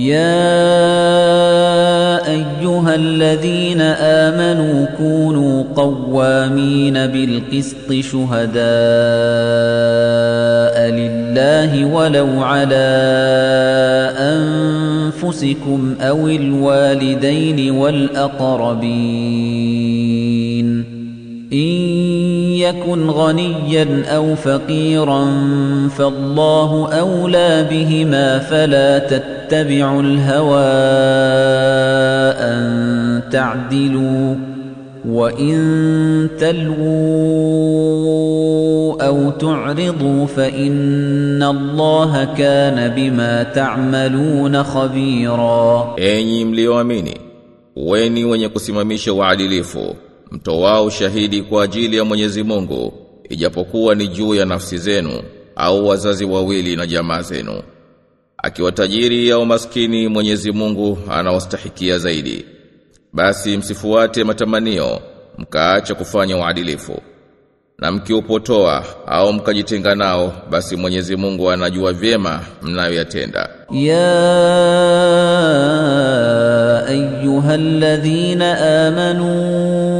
يا أيها الذين آمنوا كونوا قوامين بالقسط شهداء لله ولو على أنفسكم أو الوالدين والأقربين. إن يكن غنيا أو فقيرا فالله أولى بهما فلا تتبعوا الهوى ان تعدلوا وان تلووا او تعرضوا فان الله كان بما تعملون خبيرا Enyi mlioamini, weni wenye kusimamisha uadilifu, mtoao ushahidi kwa ajili ya Mwenyezi Mungu, ijapokuwa ni juu ya nafsi zenu au wazazi wawili na jamaa zenu. akiwa tajiri au maskini Mwenyezi Mungu anawastahikia zaidi. Basi msifuate matamanio, mkaacha kufanya uadilifu. Na mkiupotoa au mkajitenga nao, basi Mwenyezi Mungu anajua vyema mnayoyatenda. Ya ayyuhalladhina amanu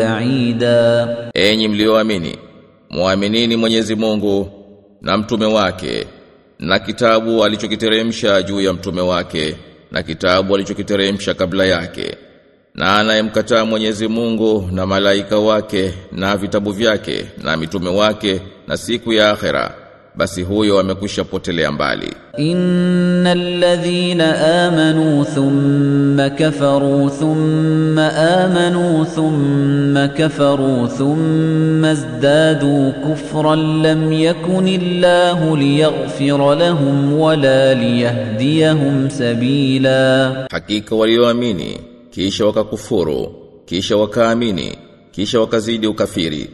ba'ida. Enyi mlioamini muaminini Mwenyezi Mungu na mtume wake na kitabu alichokiteremsha juu ya mtume wake na kitabu alichokiteremsha kabla yake na anayemkataa Mwenyezi Mungu na malaika wake na vitabu vyake na mitume wake na siku ya akhera basi huyo amekwisha potelea mbali. Innal ladhina amanu thumma kafaru thumma amanu thumma kafaru thumma izdadu kufran lam yakun Allahu liyaghfira lahum wala liyahdiyahum sabila, hakika walioamini kisha wakakufuru kisha wakaamini kisha wakazidi ukafiri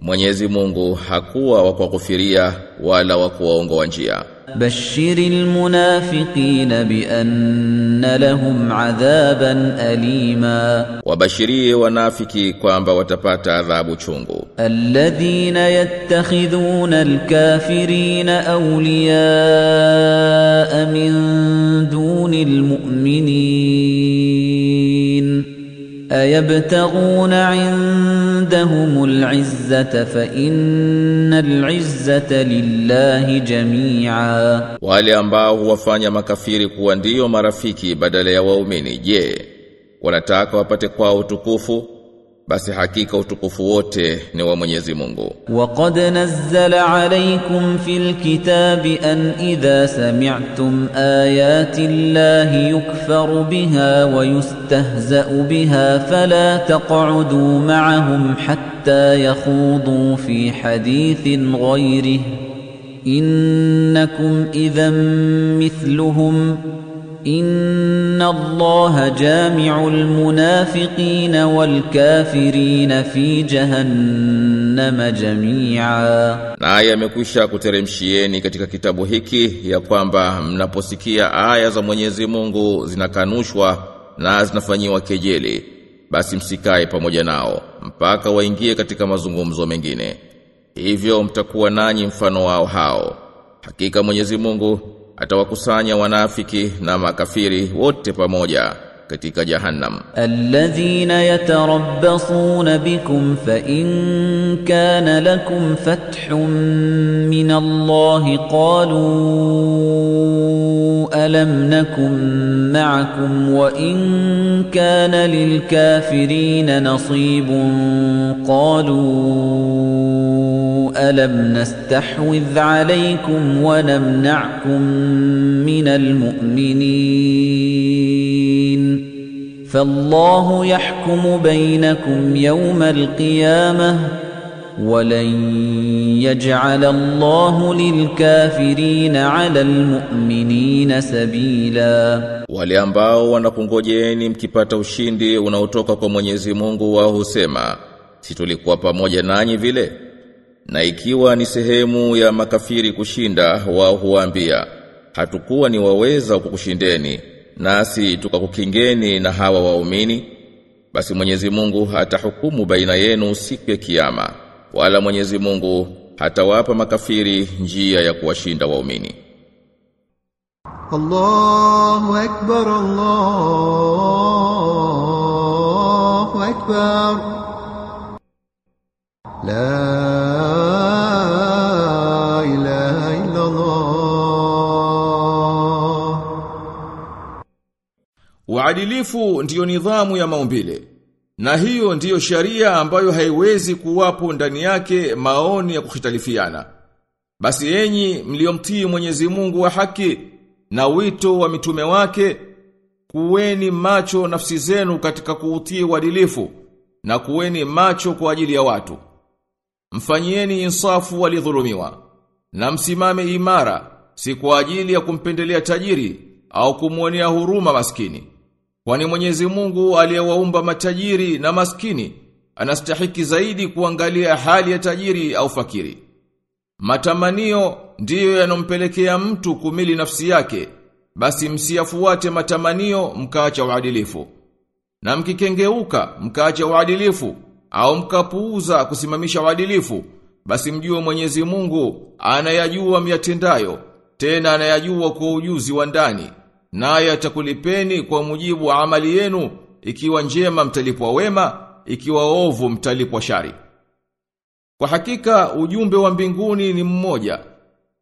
Mwenyezi Mungu hakuwa wa kuwakufiria wala wa kuwaongoa njia. بشر المنافقين بأن لهم عذابا أليما Wabashirie wanafiki kwamba watapata adhabu chungu. الذين يتخذون الكافرين أولياء من دون المؤمنين أيبتغون عندهم العزة فإن العزة لله جميعا Wale ambao huwafanya makafiri kuwa ndiyo marafiki badala ya waumini, je, wanataka wapate kwao utukufu? Basi hakika utukufu wote ni wa Mwenyezi Mungu. وقد نزل عليكم في الكتاب أن إذا سمعتم آيات الله يكفر بها ويستهزأ بها فلا تقعدوا معهم حتى يخوضوا في حديث غيره إنكم إذا مثلهم إن الله جامع المنافقين والكافرين في جهنم جميعا Naye amekwisha kuteremshieni katika kitabu hiki ya kwamba mnaposikia aya za Mwenyezi Mungu zinakanushwa na zinafanyiwa kejeli, basi msikae pamoja nao mpaka waingie katika mazungumzo mengine. Hivyo mtakuwa nanyi mfano wao hao. Hakika Mwenyezi Mungu atawakusanya wanafiki na makafiri wote pamoja katika jahannam alladhina yatarabbasuna bikum fa in kana lakum fathun min Allah qalu alam nakum ma'akum wa in kana lil kafirin nasibun qalu alam ألم نستحوذ عليكم ونمنعكم من المؤمنين فالله يحكم بينكم يوم القيامة ولن يجعل الله للكافرين على المؤمنين سبيلا wale ambao wanakungojeeni mkipata ushindi unaotoka kwa Mwenyezi Mungu wao husema si tulikuwa pamoja nanyi vile na ikiwa ni sehemu ya makafiri kushinda wao huambia hatukuwa ni waweza kukushindeni nasi tukakukingeni na hawa waumini basi Mwenyezi Mungu hatahukumu baina yenu siku ya kiyama wala Mwenyezi Mungu hatawapa makafiri njia ya kuwashinda waumini. Allahu akbar Allahu akbar. La Uadilifu ndiyo nidhamu ya maumbile. Na hiyo ndiyo sharia ambayo haiwezi kuwapo ndani yake maoni ya kukhitalifiana. Basi enyi mliomtii Mwenyezi Mungu wa haki na wito wa mitume wake, kuweni macho nafsi zenu katika kuutii uadilifu na kuweni macho kwa ajili ya watu. Mfanyieni insafu walidhulumiwa na msimame imara si kwa ajili ya kumpendelea tajiri au kumwonea huruma maskini. Kwani Mwenyezi Mungu aliyewaumba matajiri na maskini anastahiki zaidi kuangalia hali ya tajiri au fakiri. Matamanio ndiyo yanompelekea mtu kumili nafsi yake, basi msiyafuate matamanio mkaacha uadilifu. Na mkikengeuka mkaacha uadilifu au mkapuuza kusimamisha uadilifu, basi mjue Mwenyezi Mungu anayajua myatendayo, tena anayajua kwa ujuzi wa ndani, naye atakulipeni kwa mujibu wa amali yenu, ikiwa njema mtalipwa wema, ikiwa ovu mtalipwa shari. Kwa hakika ujumbe wa mbinguni ni mmoja,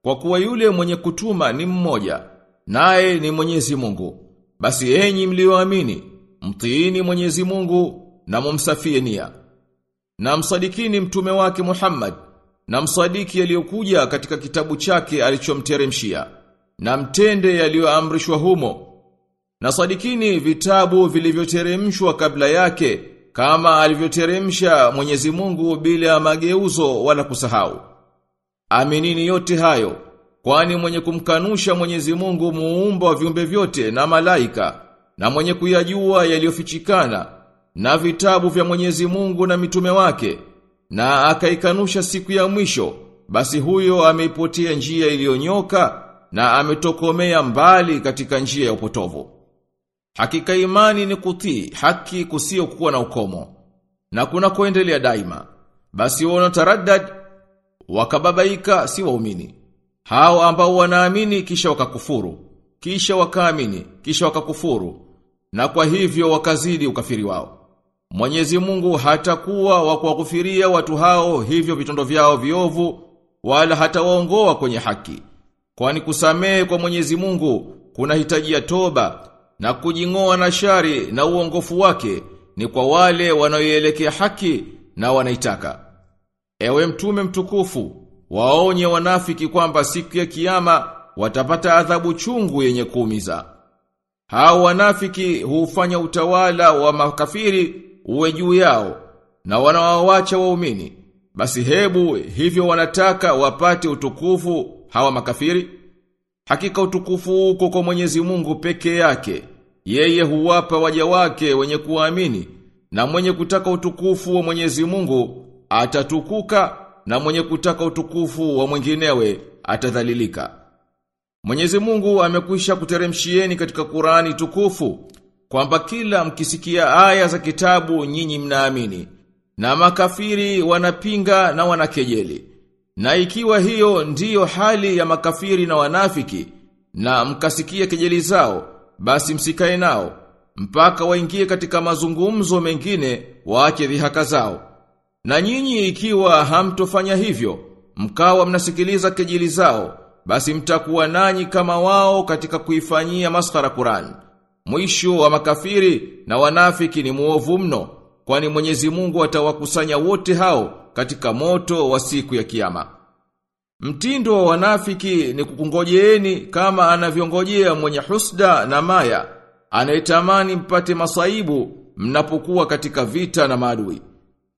kwa kuwa yule mwenye kutuma ni mmoja, naye ni Mwenyezi Mungu. Basi enyi mlioamini, mtiini Mwenyezi Mungu na mumsafie nia. Na msadikini mtume wake Muhammad, na msadiki aliyokuja katika kitabu chake alichomteremshia, na mtende yaliyoamrishwa humo. Na sadikini vitabu vilivyoteremshwa kabla yake kama alivyoteremsha Mwenyezi Mungu bila mageuzo wala kusahau. Aminini yote hayo, kwani mwenye kumkanusha Mwenyezi Mungu muumba wa viumbe vyote na malaika, na mwenye kuyajua yaliyofichikana, na vitabu vya Mwenyezi Mungu na mitume wake, na akaikanusha siku ya mwisho, basi huyo ameipotea njia iliyonyoka na ametokomea mbali katika njia ya upotovu. Hakika imani ni kutii haki kusio kuwa na ukomo na kuna kuendelea daima. Basi wana taraddad wakababaika si waumini. Hao ambao wanaamini kisha wakakufuru, kisha wakaamini, kisha wakakufuru na kwa hivyo wakazidi ukafiri wao. Mwenyezi Mungu hatakuwa wa kuwakufiria watu hao hivyo vitondo vyao viovu wala hatawaongoa kwenye haki. Kwani kusamehe kwa Mwenyezi Mungu kuna hitaji ya toba na kujingoa na shari na uongofu wake ni kwa wale wanaoielekea haki na wanaitaka. Ewe mtume mtukufu, waonye wanafiki kwamba siku ya kiyama watapata adhabu chungu yenye kuumiza. Hao wanafiki hufanya utawala wa makafiri uwe juu yao na wanawawacha waumini. Basi hebu hivyo wanataka wapate utukufu hawa makafiri? Hakika utukufu uko kwa Mwenyezi Mungu peke yake. Yeye huwapa waja wake wenye kuamini na mwenye kutaka utukufu wa Mwenyezi Mungu atatukuka na mwenye kutaka utukufu wa mwinginewe atadhalilika. Mwenyezi Mungu amekwisha kuteremshieni katika Qurani tukufu kwamba kila mkisikia aya za kitabu nyinyi mnaamini na makafiri wanapinga na wanakejeli. Na ikiwa hiyo ndiyo hali ya makafiri na wanafiki na mkasikia kejeli zao basi msikae nao mpaka waingie katika mazungumzo mengine waache dhihaka zao. Na nyinyi ikiwa hamtofanya hivyo mkawa mnasikiliza kejeli zao basi mtakuwa nanyi kama wao katika kuifanyia maskara Qur'an. Mwisho wa makafiri na wanafiki ni muovu mno kwani Mwenyezi Mungu atawakusanya wote hao katika moto wa siku ya kiyama. Mtindo wa wanafiki ni kukungojeeni kama anavyongojea mwenye husda na maya, anayetamani mpate masaibu mnapokuwa katika vita na maadui.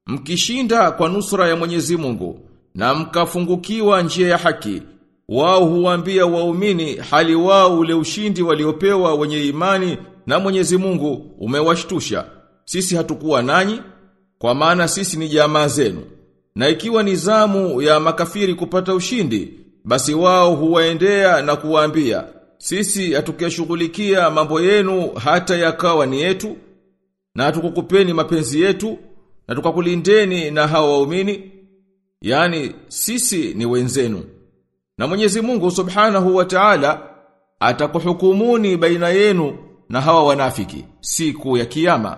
Mkishinda kwa nusra ya Mwenyezi Mungu na mkafungukiwa njia ya haki, wao huambia waumini hali wao ule ushindi waliopewa wenye imani na Mwenyezi Mungu umewashtusha. Sisi hatukuwa nanyi kwa maana sisi ni jamaa zenu. Na ikiwa ni zamu ya makafiri kupata ushindi, basi wao huwaendea na kuwaambia, sisi hatukishughulikia mambo yenu hata yakawa ni yetu, na tukukupeni mapenzi yetu, na tukakulindeni na hawa waumini, yani sisi ni wenzenu. Na Mwenyezi Mungu Subhanahu wa Ta'ala atakuhukumuni baina yenu na hawa wanafiki siku ya kiyama.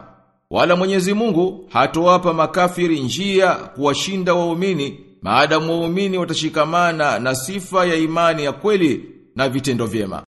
Wala Mwenyezi Mungu hatowapa makafiri njia kuwashinda waumini maadamu waumini watashikamana na sifa ya imani ya kweli na vitendo vyema.